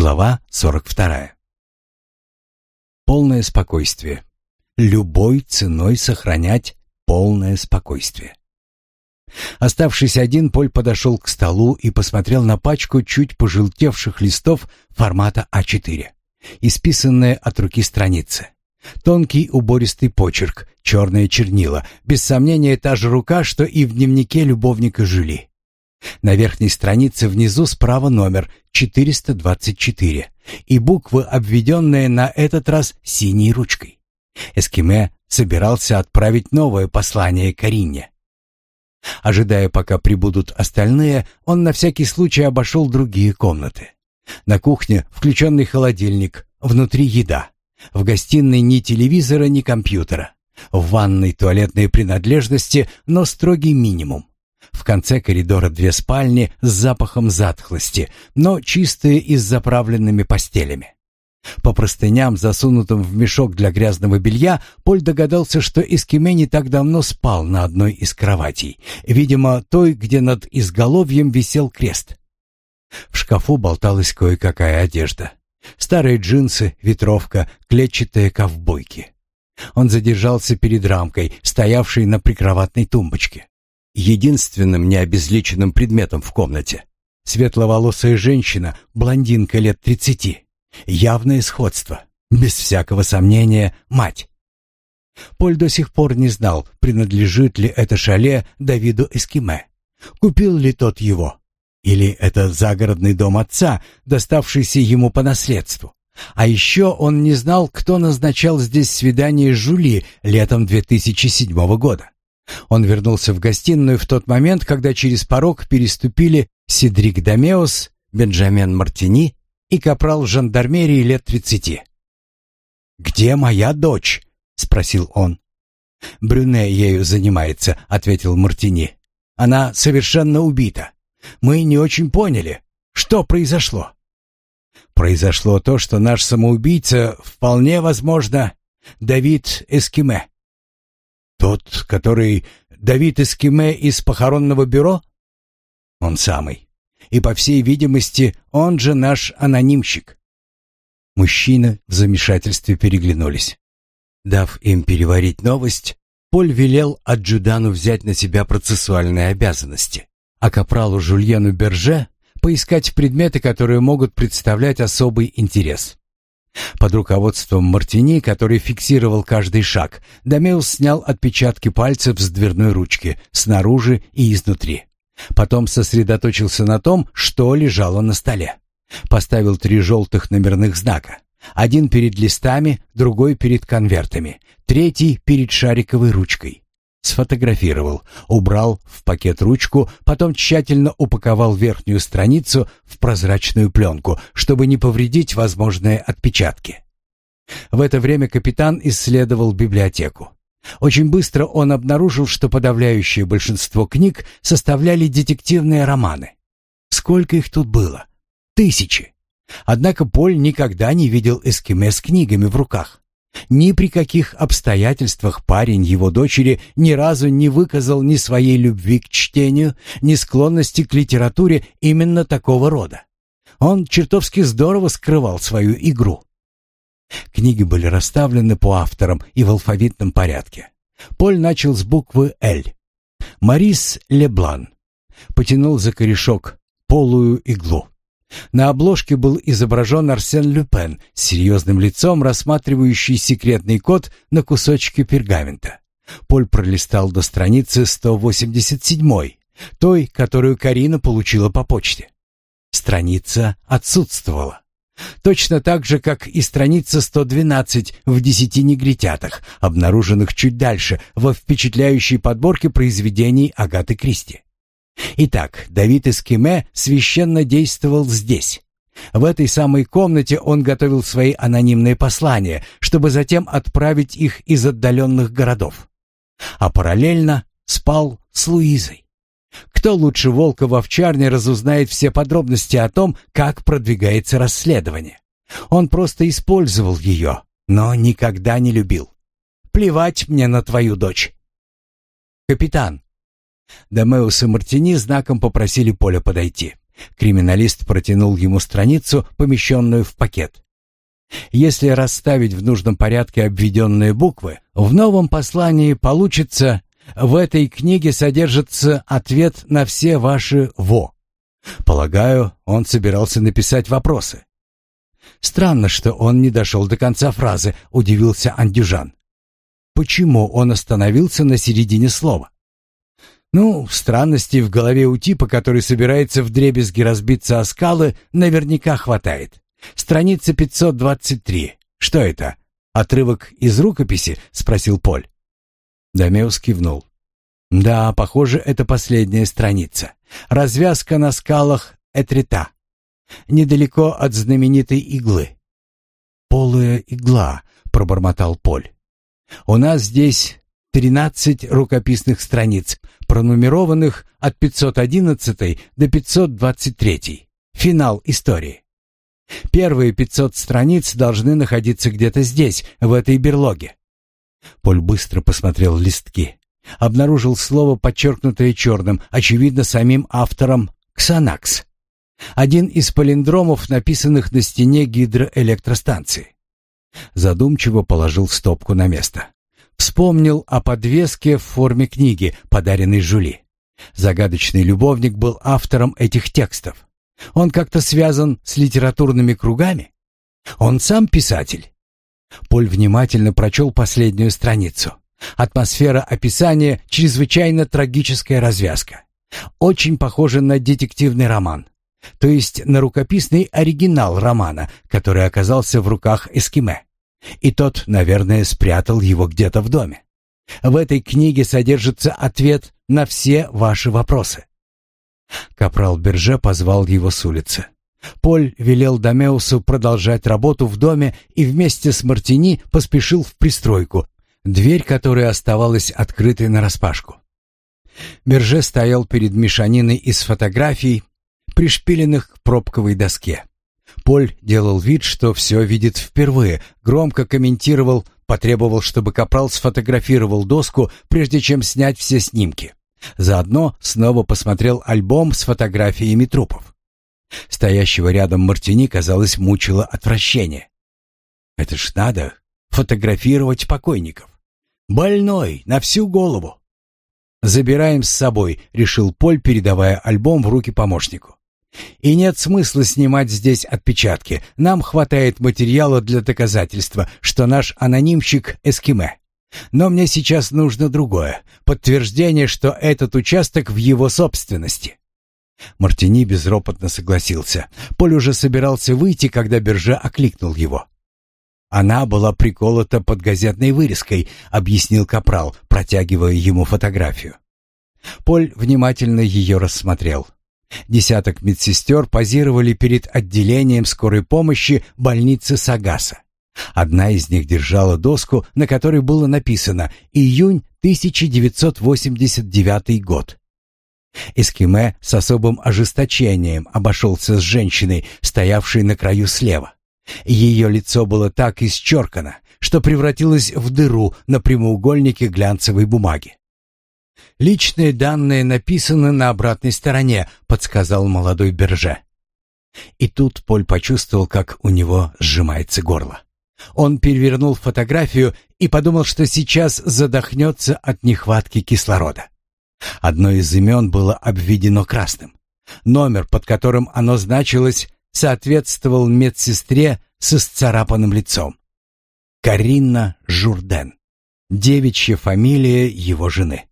Глава 42. Полное спокойствие. Любой ценой сохранять полное спокойствие. Оставшись один, Поль подошел к столу и посмотрел на пачку чуть пожелтевших листов формата А4, исписанные от руки страницы. Тонкий убористый почерк, черное чернила, без сомнения та же рука, что и в дневнике любовника Жюли. На верхней странице внизу справа номер 424 и буквы, обведенные на этот раз синей ручкой. Эскиме собирался отправить новое послание Карине. Ожидая, пока прибудут остальные, он на всякий случай обошел другие комнаты. На кухне включенный холодильник, внутри еда. В гостиной ни телевизора, ни компьютера. В ванной туалетные принадлежности, но строгий минимум. В конце коридора две спальни с запахом затхлости, но чистые и с заправленными постелями. По простыням, засунутым в мешок для грязного белья, Поль догадался, что Искиме не так давно спал на одной из кроватей, видимо, той, где над изголовьем висел крест. В шкафу болталась кое-какая одежда. Старые джинсы, ветровка, клетчатые ковбойки. Он задержался перед рамкой, стоявшей на прикроватной тумбочке единственным необезличенным предметом в комнате. Светловолосая женщина, блондинка лет тридцати. Явное сходство. Без всякого сомнения, мать. Поль до сих пор не знал, принадлежит ли это шале Давиду Эскиме. Купил ли тот его? Или это загородный дом отца, доставшийся ему по наследству? А еще он не знал, кто назначал здесь свидание Жули летом 2007 года. Он вернулся в гостиную в тот момент, когда через порог переступили Седрик Домеос, Бенджамин Мартини и капрал жандармерии лет тридцати. «Где моя дочь?» — спросил он. «Брюне ею занимается», — ответил Мартини. «Она совершенно убита. Мы не очень поняли, что произошло». «Произошло то, что наш самоубийца, вполне возможно, Давид Эскиме. Тот, который Давид Эскиме из похоронного бюро? Он самый. И, по всей видимости, он же наш анонимщик. Мужчины в замешательстве переглянулись. Дав им переварить новость, Поль велел Аджудану взять на себя процессуальные обязанности, а капралу Жульену Берже поискать предметы, которые могут представлять особый интерес. Под руководством Мартини, который фиксировал каждый шаг, Домеус снял отпечатки пальцев с дверной ручки, снаружи и изнутри. Потом сосредоточился на том, что лежало на столе. Поставил три желтых номерных знака. Один перед листами, другой перед конвертами, третий перед шариковой ручкой сфотографировал, убрал в пакет ручку, потом тщательно упаковал верхнюю страницу в прозрачную пленку, чтобы не повредить возможные отпечатки. В это время капитан исследовал библиотеку. Очень быстро он обнаружил, что подавляющее большинство книг составляли детективные романы. Сколько их тут было? Тысячи. Однако Поль никогда не видел эскиме с книгами в руках. Ни при каких обстоятельствах парень его дочери ни разу не выказал ни своей любви к чтению, ни склонности к литературе именно такого рода. Он чертовски здорово скрывал свою игру. Книги были расставлены по авторам и в алфавитном порядке. Поль начал с буквы «Л». Марис Леблан потянул за корешок полую иглу. На обложке был изображен Арсен Люпен с серьезным лицом, рассматривающий секретный код на кусочке пергамента. Поль пролистал до страницы 187 той, которую Карина получила по почте. Страница отсутствовала. Точно так же, как и страница 112 в «Десяти негритятах», обнаруженных чуть дальше во впечатляющей подборке произведений Агаты Кристи. Итак, Давид из Эскиме священно действовал здесь. В этой самой комнате он готовил свои анонимные послания, чтобы затем отправить их из отдаленных городов. А параллельно спал с Луизой. Кто лучше Волка в овчарне разузнает все подробности о том, как продвигается расследование? Он просто использовал ее, но никогда не любил. «Плевать мне на твою дочь!» «Капитан, Домеус и Мартини знаком попросили Поля подойти. Криминалист протянул ему страницу, помещенную в пакет. Если расставить в нужном порядке обведенные буквы, в новом послании получится «В этой книге содержится ответ на все ваши «во». Полагаю, он собирался написать вопросы. Странно, что он не дошел до конца фразы, удивился Андюжан. Почему он остановился на середине слова? Ну, странностей в голове у типа, который собирается вдребезги разбиться о скалы, наверняка хватает. Страница 523. Что это? Отрывок из рукописи, спросил Поль. Домеус кивнул. Да, похоже, это последняя страница. Развязка на скалах Этрита, недалеко от знаменитой иглы. Полая игла, пробормотал Поль. У нас здесь 13 рукописных страниц, пронумерованных от 511 до 523. Финал истории. Первые 500 страниц должны находиться где-то здесь, в этой берлоге. Поль быстро посмотрел листки. Обнаружил слово, подчеркнутое черным, очевидно, самим автором «ксанакс». Один из палиндромов, написанных на стене гидроэлектростанции. Задумчиво положил стопку на место вспомнил о подвеске в форме книги, подаренной Жюли. Загадочный любовник был автором этих текстов. Он как-то связан с литературными кругами? Он сам писатель? Поль внимательно прочел последнюю страницу. Атмосфера описания чрезвычайно трагическая развязка. Очень похоже на детективный роман. То есть на рукописный оригинал романа, который оказался в руках эскиме. И тот, наверное, спрятал его где-то в доме. В этой книге содержится ответ на все ваши вопросы. Капрал Берже позвал его с улицы. Поль велел Домеусу продолжать работу в доме и вместе с Мартини поспешил в пристройку, дверь которой оставалась открытой нараспашку. Берже стоял перед мешаниной из фотографий, пришпиленных к пробковой доске. Поль делал вид, что все видит впервые, громко комментировал, потребовал, чтобы Капрал сфотографировал доску, прежде чем снять все снимки. Заодно снова посмотрел альбом с фотографиями трупов. Стоящего рядом Мартини, казалось, мучило отвращение. «Это ж надо фотографировать покойников. Больной, на всю голову!» «Забираем с собой», — решил Поль, передавая альбом в руки помощнику. И нет смысла снимать здесь отпечатки. Нам хватает материала для доказательства, что наш анонимщик эскиме. Но мне сейчас нужно другое подтверждение, что этот участок в его собственности. Мартини безропотно согласился. Поль уже собирался выйти, когда Берже окликнул его. Она была приколота под газетной вырезкой, объяснил капрал, протягивая ему фотографию. Поль внимательно ее рассмотрел. Десяток медсестер позировали перед отделением скорой помощи больницы Сагаса. Одна из них держала доску, на которой было написано «Июнь 1989 год». Эскиме с особым ожесточением обошелся с женщиной, стоявшей на краю слева. Ее лицо было так исчеркано, что превратилось в дыру на прямоугольнике глянцевой бумаги. Личные данные написаны на обратной стороне, подсказал молодой Берже. И тут Поль почувствовал, как у него сжимается горло. Он перевернул фотографию и подумал, что сейчас задохнется от нехватки кислорода. Одно из имен было обведено красным. Номер, под которым оно значилось, соответствовал медсестре со исцарапанным лицом. Каринна Журден. Девичья фамилия его жены.